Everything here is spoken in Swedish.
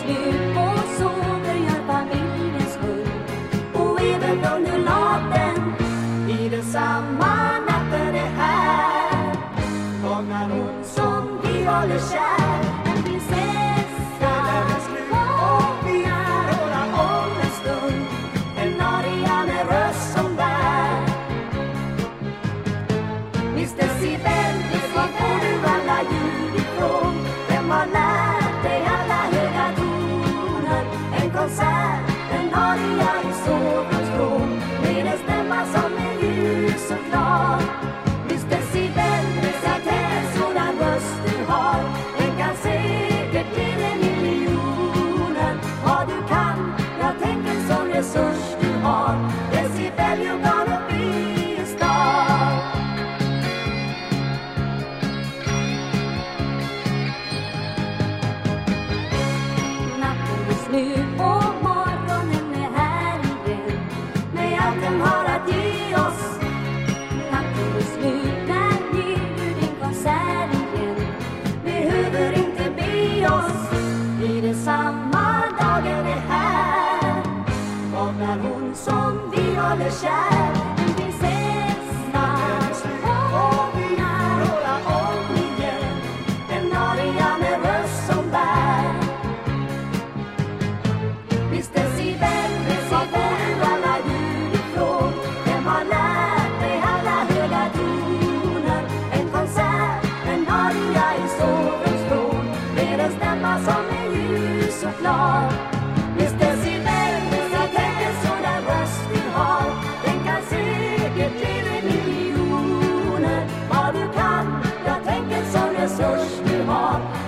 slut på sover gör familjens skull Och även undulaten i densamma natten är här. Fångar hon som vi håller kär. heart. Decibel, you're gonna be a star. New. när hon som vi håller kär. Oh.